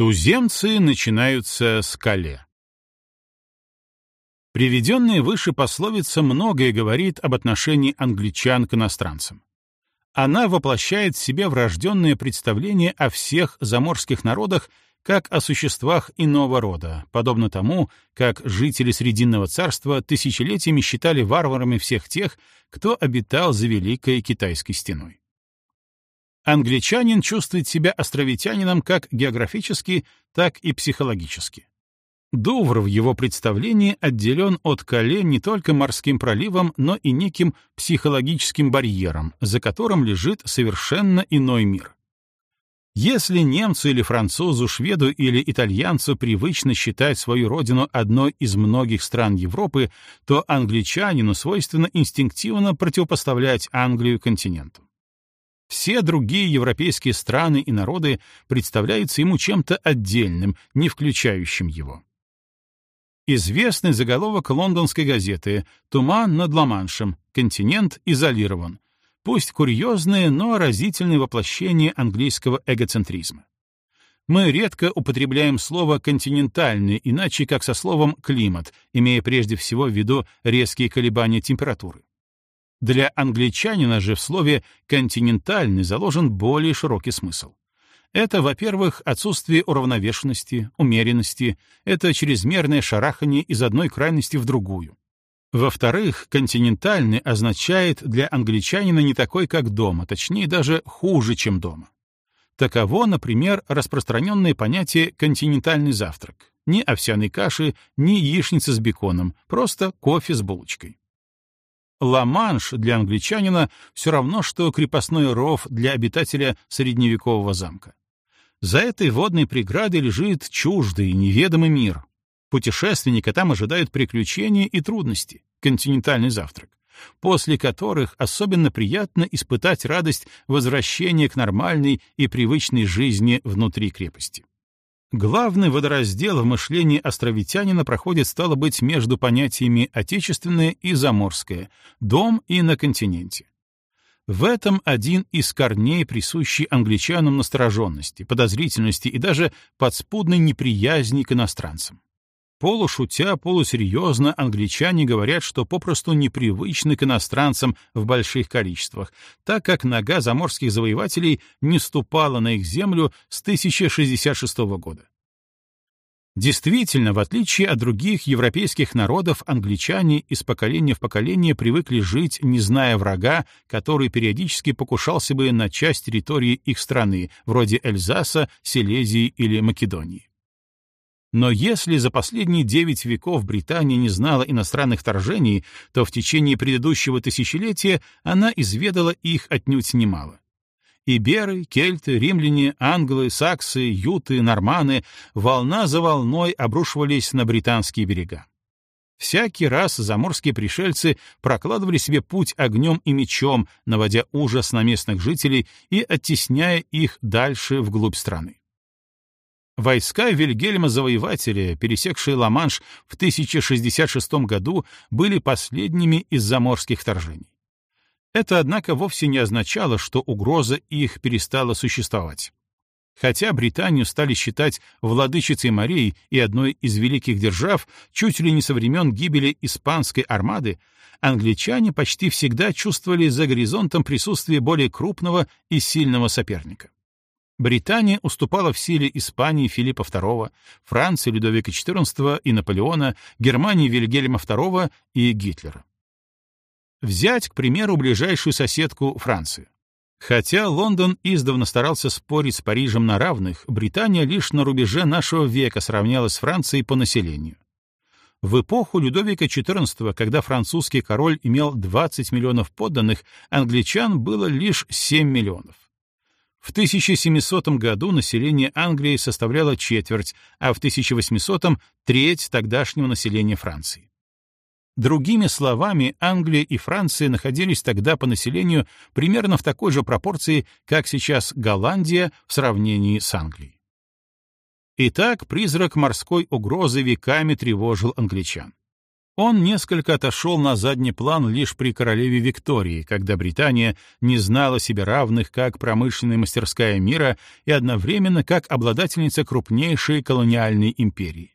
Туземцы начинаются с Кале. Приведенная выше пословица многое говорит об отношении англичан к иностранцам. Она воплощает в себе врожденное представление о всех заморских народах как о существах иного рода, подобно тому, как жители Срединного царства тысячелетиями считали варварами всех тех, кто обитал за Великой Китайской стеной. Англичанин чувствует себя островитянином как географически, так и психологически. Дувр в его представлении отделен от Кале не только морским проливом, но и неким психологическим барьером, за которым лежит совершенно иной мир. Если немцу или французу, шведу или итальянцу привычно считать свою родину одной из многих стран Европы, то англичанину свойственно инстинктивно противопоставлять Англию континенту. Все другие европейские страны и народы представляются ему чем-то отдельным, не включающим его. Известный заголовок лондонской газеты «Туман над Ла-Маншем. Континент изолирован». Пусть курьезное, но разительное воплощение английского эгоцентризма. Мы редко употребляем слово «континентальный», иначе как со словом «климат», имея прежде всего в виду резкие колебания температуры. Для англичанина же в слове «континентальный» заложен более широкий смысл. Это, во-первых, отсутствие уравновешенности, умеренности, это чрезмерное шарахание из одной крайности в другую. Во-вторых, континентальный означает для англичанина не такой, как дома, точнее даже хуже, чем дома. Таково, например, распространенное понятие «континентальный завтрак». Ни овсяной каши, ни яичницы с беконом, просто кофе с булочкой. Ла-Манш для англичанина все равно, что крепостной ров для обитателя средневекового замка. За этой водной преградой лежит чуждый, неведомый мир. Путешественника там ожидают приключения и трудности, континентальный завтрак, после которых особенно приятно испытать радость возвращения к нормальной и привычной жизни внутри крепости. Главный водораздел в мышлении островитянина проходит, стало быть, между понятиями «отечественное» и «заморское», «дом» и «на континенте». В этом один из корней, присущий англичанам настороженности, подозрительности и даже подспудной неприязни к иностранцам. Полушутя, полусерьезно англичане говорят, что попросту непривычны к иностранцам в больших количествах, так как нога заморских завоевателей не ступала на их землю с 1066 года. Действительно, в отличие от других европейских народов, англичане из поколения в поколение привыкли жить, не зная врага, который периодически покушался бы на часть территории их страны, вроде Эльзаса, Силезии или Македонии. Но если за последние девять веков Британия не знала иностранных вторжений, то в течение предыдущего тысячелетия она изведала их отнюдь немало. Иберы, кельты, римляне, англы, саксы, юты, норманы волна за волной обрушивались на британские берега. Всякий раз заморские пришельцы прокладывали себе путь огнем и мечом, наводя ужас на местных жителей и оттесняя их дальше вглубь страны. Войска Вильгельма Завоевателя, пересекшие Ла-Манш в 1066 году, были последними из заморских вторжений. Это, однако, вовсе не означало, что угроза их перестала существовать. Хотя Британию стали считать владычицей морей и одной из великих держав чуть ли не со времен гибели испанской армады, англичане почти всегда чувствовали за горизонтом присутствие более крупного и сильного соперника. Британия уступала в силе Испании Филиппа II, Франции Людовика XIV и Наполеона, Германии Вильгельма II и Гитлера. Взять, к примеру, ближайшую соседку Францию. Хотя Лондон издавна старался спорить с Парижем на равных, Британия лишь на рубеже нашего века сравнялась с Францией по населению. В эпоху Людовика XIV, когда французский король имел 20 миллионов подданных, англичан было лишь 7 миллионов. В 1700 году население Англии составляло четверть, а в 1800 — треть тогдашнего населения Франции. Другими словами, Англия и Франция находились тогда по населению примерно в такой же пропорции, как сейчас Голландия в сравнении с Англией. Итак, призрак морской угрозы веками тревожил англичан. Он несколько отошел на задний план лишь при королеве Виктории, когда Британия не знала себе равных как промышленная мастерская мира и одновременно как обладательница крупнейшей колониальной империи.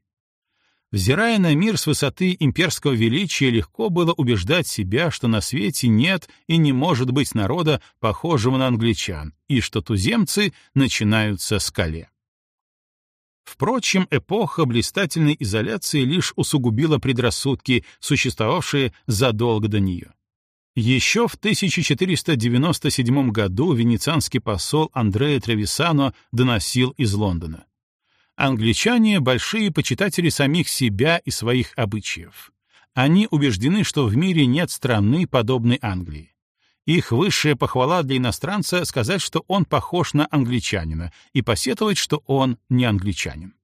Взирая на мир с высоты имперского величия, легко было убеждать себя, что на свете нет и не может быть народа, похожего на англичан, и что туземцы начинаются с коле. Впрочем, эпоха блистательной изоляции лишь усугубила предрассудки, существовавшие задолго до нее. Еще в 1497 году венецианский посол Андреа Тревисано доносил из Лондона. Англичане — большие почитатели самих себя и своих обычаев. Они убеждены, что в мире нет страны, подобной Англии. Их высшая похвала для иностранца — сказать, что он похож на англичанина, и посетовать, что он не англичанин.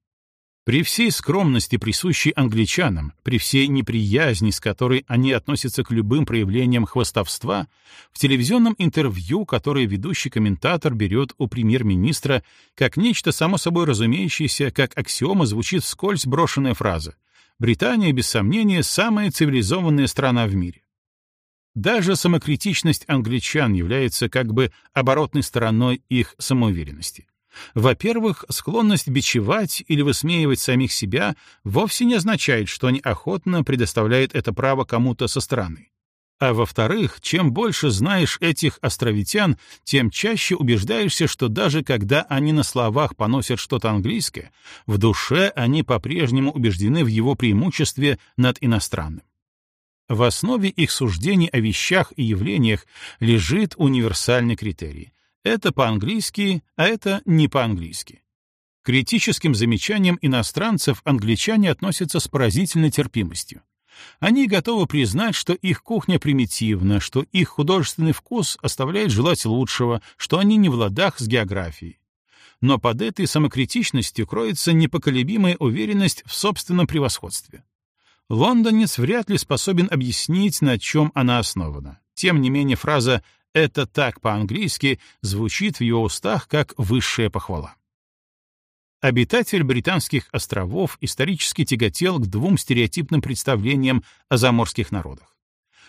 При всей скромности, присущей англичанам, при всей неприязни, с которой они относятся к любым проявлениям хвостовства, в телевизионном интервью, которое ведущий комментатор берет у премьер-министра, как нечто само собой разумеющееся, как аксиома звучит вскользь брошенная фраза «Британия, без сомнения, самая цивилизованная страна в мире». Даже самокритичность англичан является как бы оборотной стороной их самоуверенности. Во-первых, склонность бичевать или высмеивать самих себя вовсе не означает, что они охотно предоставляют это право кому-то со стороны. А во-вторых, чем больше знаешь этих островитян, тем чаще убеждаешься, что даже когда они на словах поносят что-то английское, в душе они по-прежнему убеждены в его преимуществе над иностранным. В основе их суждений о вещах и явлениях лежит универсальный критерий. Это по-английски, а это не по-английски. К критическим замечаниям иностранцев англичане относятся с поразительной терпимостью. Они готовы признать, что их кухня примитивна, что их художественный вкус оставляет желать лучшего, что они не в ладах с географией. Но под этой самокритичностью кроется непоколебимая уверенность в собственном превосходстве. Лондонец вряд ли способен объяснить, на чем она основана. Тем не менее, фраза «это так по-английски» звучит в его устах как высшая похвала. Обитатель британских островов исторически тяготел к двум стереотипным представлениям о заморских народах.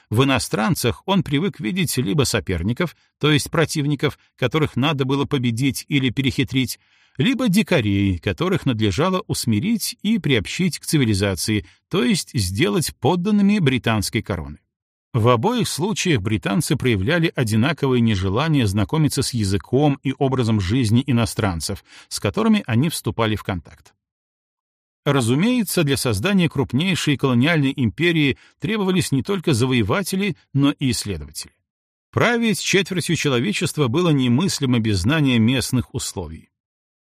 В иностранцах он привык видеть либо соперников, то есть противников, которых надо было победить или перехитрить, либо дикарей, которых надлежало усмирить и приобщить к цивилизации, то есть сделать подданными британской короны. В обоих случаях британцы проявляли одинаковое нежелание знакомиться с языком и образом жизни иностранцев, с которыми они вступали в контакт. Разумеется, для создания крупнейшей колониальной империи требовались не только завоеватели, но и исследователи. Править четвертью человечества было немыслимо без знания местных условий.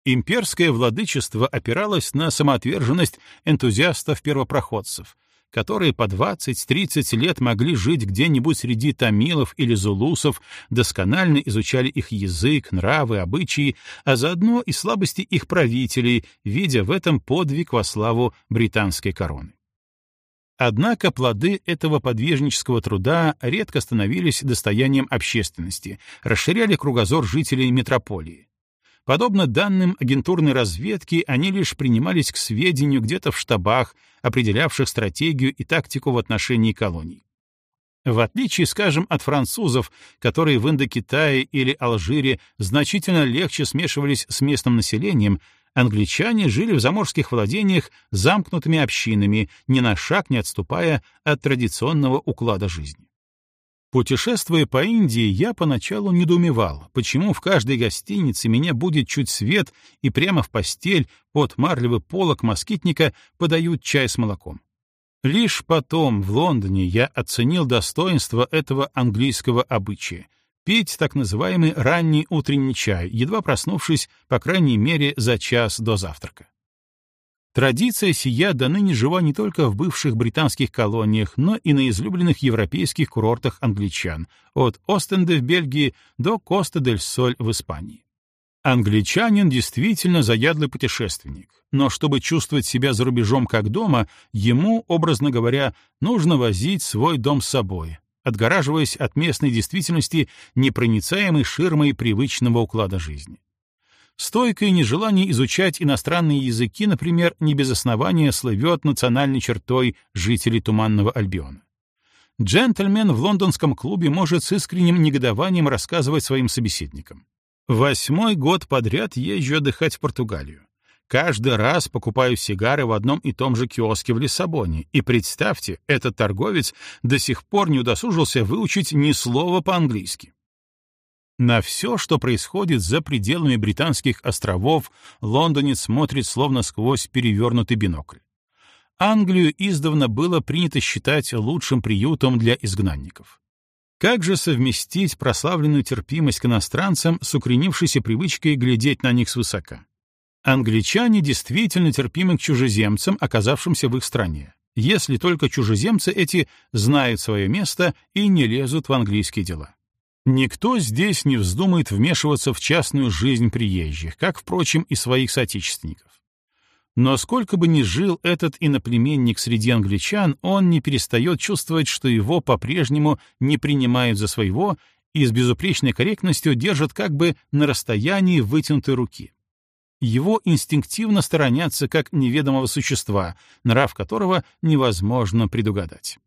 Имперское владычество опиралось на самоотверженность энтузиастов-первопроходцев, которые по 20-30 лет могли жить где-нибудь среди тамилов или зулусов, досконально изучали их язык, нравы, обычаи, а заодно и слабости их правителей, видя в этом подвиг во славу британской короны. Однако плоды этого подвижнического труда редко становились достоянием общественности, расширяли кругозор жителей метрополии. Подобно данным агентурной разведки, они лишь принимались к сведению где-то в штабах, определявших стратегию и тактику в отношении колоний. В отличие, скажем, от французов, которые в Индокитае или Алжире значительно легче смешивались с местным населением, англичане жили в заморских владениях замкнутыми общинами, ни на шаг не отступая от традиционного уклада жизни. Путешествуя по Индии, я поначалу недоумевал, почему в каждой гостинице меня будет чуть свет и прямо в постель под марлевый полок москитника подают чай с молоком. Лишь потом в Лондоне я оценил достоинство этого английского обычая — пить так называемый ранний утренний чай, едва проснувшись, по крайней мере, за час до завтрака. Традиция сия до ныне жива не только в бывших британских колониях, но и на излюбленных европейских курортах англичан, от Остенда в Бельгии до Коста-дель-Соль в Испании. Англичанин действительно заядлый путешественник, но чтобы чувствовать себя за рубежом как дома, ему, образно говоря, нужно возить свой дом с собой, отгораживаясь от местной действительности непроницаемой ширмой привычного уклада жизни. Стойкое нежелание изучать иностранные языки, например, не без основания слывет национальной чертой жителей Туманного Альбиона. Джентльмен в лондонском клубе может с искренним негодованием рассказывать своим собеседникам. Восьмой год подряд езжу отдыхать в Португалию. Каждый раз покупаю сигары в одном и том же киоске в Лиссабоне. И представьте, этот торговец до сих пор не удосужился выучить ни слова по-английски. На все, что происходит за пределами британских островов, лондонец смотрит словно сквозь перевернутый бинокль. Англию издавна было принято считать лучшим приютом для изгнанников. Как же совместить прославленную терпимость к иностранцам с укоренившейся привычкой глядеть на них свысока? Англичане действительно терпимы к чужеземцам, оказавшимся в их стране, если только чужеземцы эти знают свое место и не лезут в английские дела. Никто здесь не вздумает вмешиваться в частную жизнь приезжих, как, впрочем, и своих соотечественников. Но сколько бы ни жил этот иноплеменник среди англичан, он не перестает чувствовать, что его по-прежнему не принимают за своего и с безупречной корректностью держат как бы на расстоянии вытянутой руки его инстинктивно сторонятся как неведомого существа, нрав которого невозможно предугадать.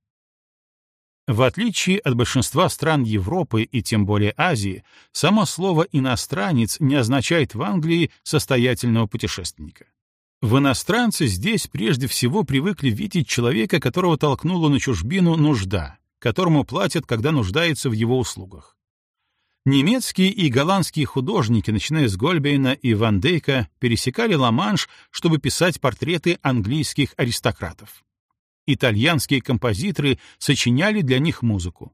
В отличие от большинства стран Европы и тем более Азии, само слово «иностранец» не означает в Англии состоятельного путешественника. В иностранце здесь прежде всего привыкли видеть человека, которого толкнула на чужбину нужда, которому платят, когда нуждается в его услугах. Немецкие и голландские художники, начиная с Гольбейна и Ван Дейка, пересекали Ла-Манш, чтобы писать портреты английских аристократов. Итальянские композиторы сочиняли для них музыку.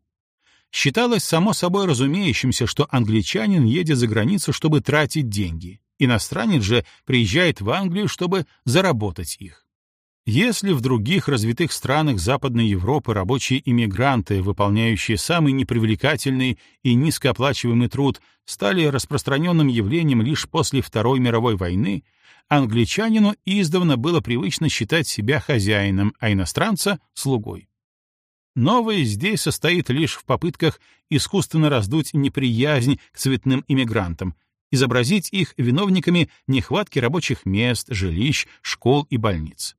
Считалось само собой разумеющимся, что англичанин едет за границу, чтобы тратить деньги. Иностранец же приезжает в Англию, чтобы заработать их. Если в других развитых странах Западной Европы рабочие иммигранты, выполняющие самый непривлекательный и низкооплачиваемый труд, стали распространенным явлением лишь после Второй мировой войны, англичанину издавна было привычно считать себя хозяином, а иностранца — слугой. Новое здесь состоит лишь в попытках искусственно раздуть неприязнь к цветным иммигрантам, изобразить их виновниками нехватки рабочих мест, жилищ, школ и больниц.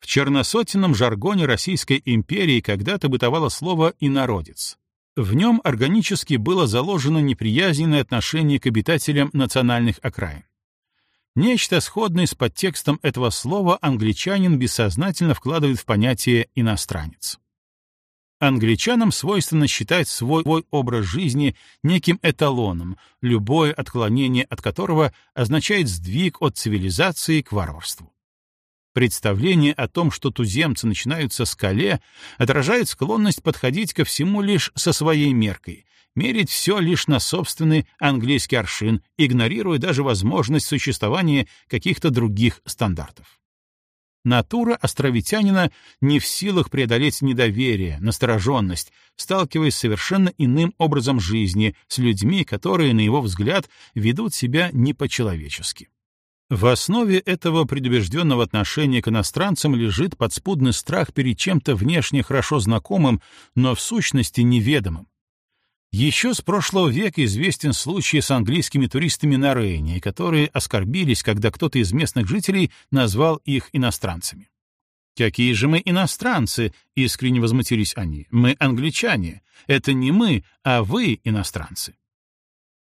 В черносотенном жаргоне Российской империи когда-то бытовало слово «инородец». В нем органически было заложено неприязненное отношение к обитателям национальных окраин. Нечто сходное с подтекстом этого слова англичанин бессознательно вкладывает в понятие «иностранец». Англичанам свойственно считать свой, образ жизни неким эталоном, любое отклонение от которого означает сдвиг от цивилизации к варварству. Представление о том, что туземцы начинают со скале, отражает склонность подходить ко всему лишь со своей меркой, мерить все лишь на собственный английский аршин, игнорируя даже возможность существования каких-то других стандартов. Натура островитянина не в силах преодолеть недоверие, настороженность, сталкиваясь с совершенно иным образом жизни, с людьми, которые, на его взгляд, ведут себя не по-человечески. В основе этого предубежденного отношения к иностранцам лежит подспудный страх перед чем-то внешне хорошо знакомым, но в сущности неведомым. Еще с прошлого века известен случай с английскими туристами на Рейне, которые оскорбились, когда кто-то из местных жителей назвал их иностранцами. «Какие же мы иностранцы?» — искренне возмутились они. «Мы англичане. Это не мы, а вы иностранцы».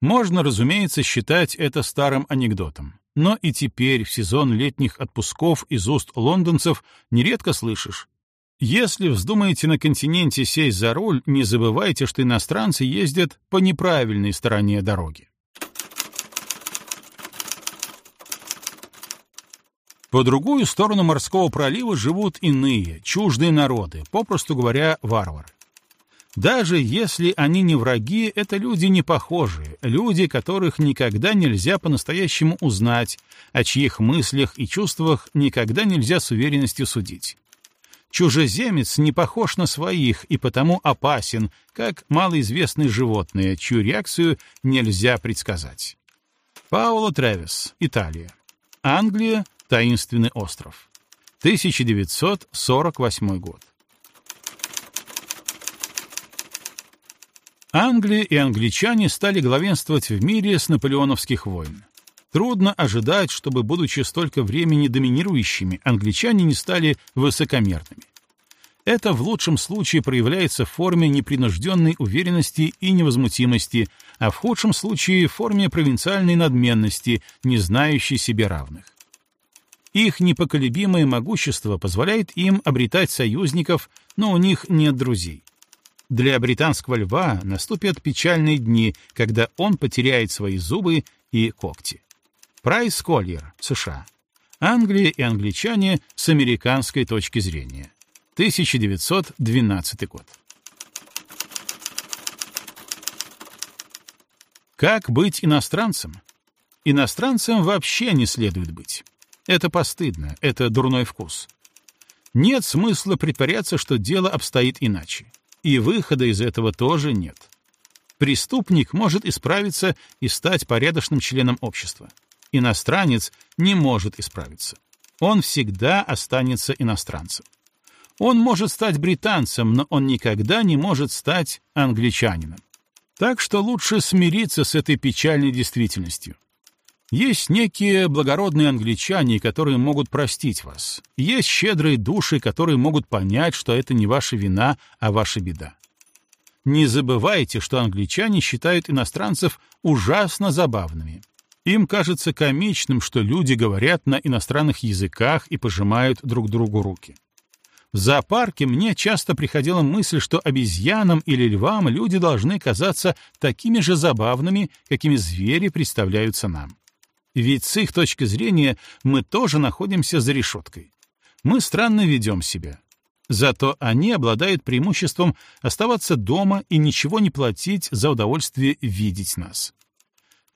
Можно, разумеется, считать это старым анекдотом. Но и теперь, в сезон летних отпусков из уст лондонцев, нередко слышишь. Если вздумаете на континенте сесть за руль, не забывайте, что иностранцы ездят по неправильной стороне дороги. По другую сторону морского пролива живут иные, чуждые народы, попросту говоря, варвары. Даже если они не враги, это люди не похожие, люди, которых никогда нельзя по-настоящему узнать, о чьих мыслях и чувствах никогда нельзя с уверенностью судить. Чужеземец не похож на своих и потому опасен, как малоизвестные животные, чью реакцию нельзя предсказать. Пауло Тревис, Италия. Англия, таинственный остров. 1948 год. Англия и англичане стали главенствовать в мире с наполеоновских войн. Трудно ожидать, чтобы, будучи столько времени доминирующими, англичане не стали высокомерными. Это в лучшем случае проявляется в форме непринужденной уверенности и невозмутимости, а в худшем случае в форме провинциальной надменности, не знающей себе равных. Их непоколебимое могущество позволяет им обретать союзников, но у них нет друзей. Для британского льва наступят печальные дни, когда он потеряет свои зубы и когти. Прайс Коллер, США. Англия и англичане с американской точки зрения. 1912 год. Как быть иностранцем? Иностранцем вообще не следует быть. Это постыдно, это дурной вкус. Нет смысла притворяться, что дело обстоит иначе. И выхода из этого тоже нет. Преступник может исправиться и стать порядочным членом общества. Иностранец не может исправиться. Он всегда останется иностранцем. Он может стать британцем, но он никогда не может стать англичанином. Так что лучше смириться с этой печальной действительностью. Есть некие благородные англичане, которые могут простить вас. Есть щедрые души, которые могут понять, что это не ваша вина, а ваша беда. Не забывайте, что англичане считают иностранцев ужасно забавными. Им кажется комичным, что люди говорят на иностранных языках и пожимают друг другу руки. В зоопарке мне часто приходила мысль, что обезьянам или львам люди должны казаться такими же забавными, какими звери представляются нам. Ведь с их точки зрения мы тоже находимся за решеткой. Мы странно ведем себя. Зато они обладают преимуществом оставаться дома и ничего не платить за удовольствие видеть нас.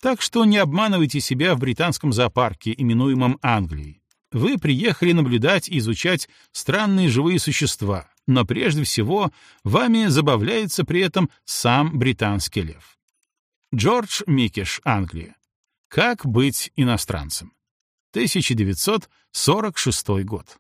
Так что не обманывайте себя в британском зоопарке, именуемом Англией. Вы приехали наблюдать и изучать странные живые существа, но прежде всего вами забавляется при этом сам британский лев. Джордж Микиш, Англия. Как быть иностранцем? 1946 год.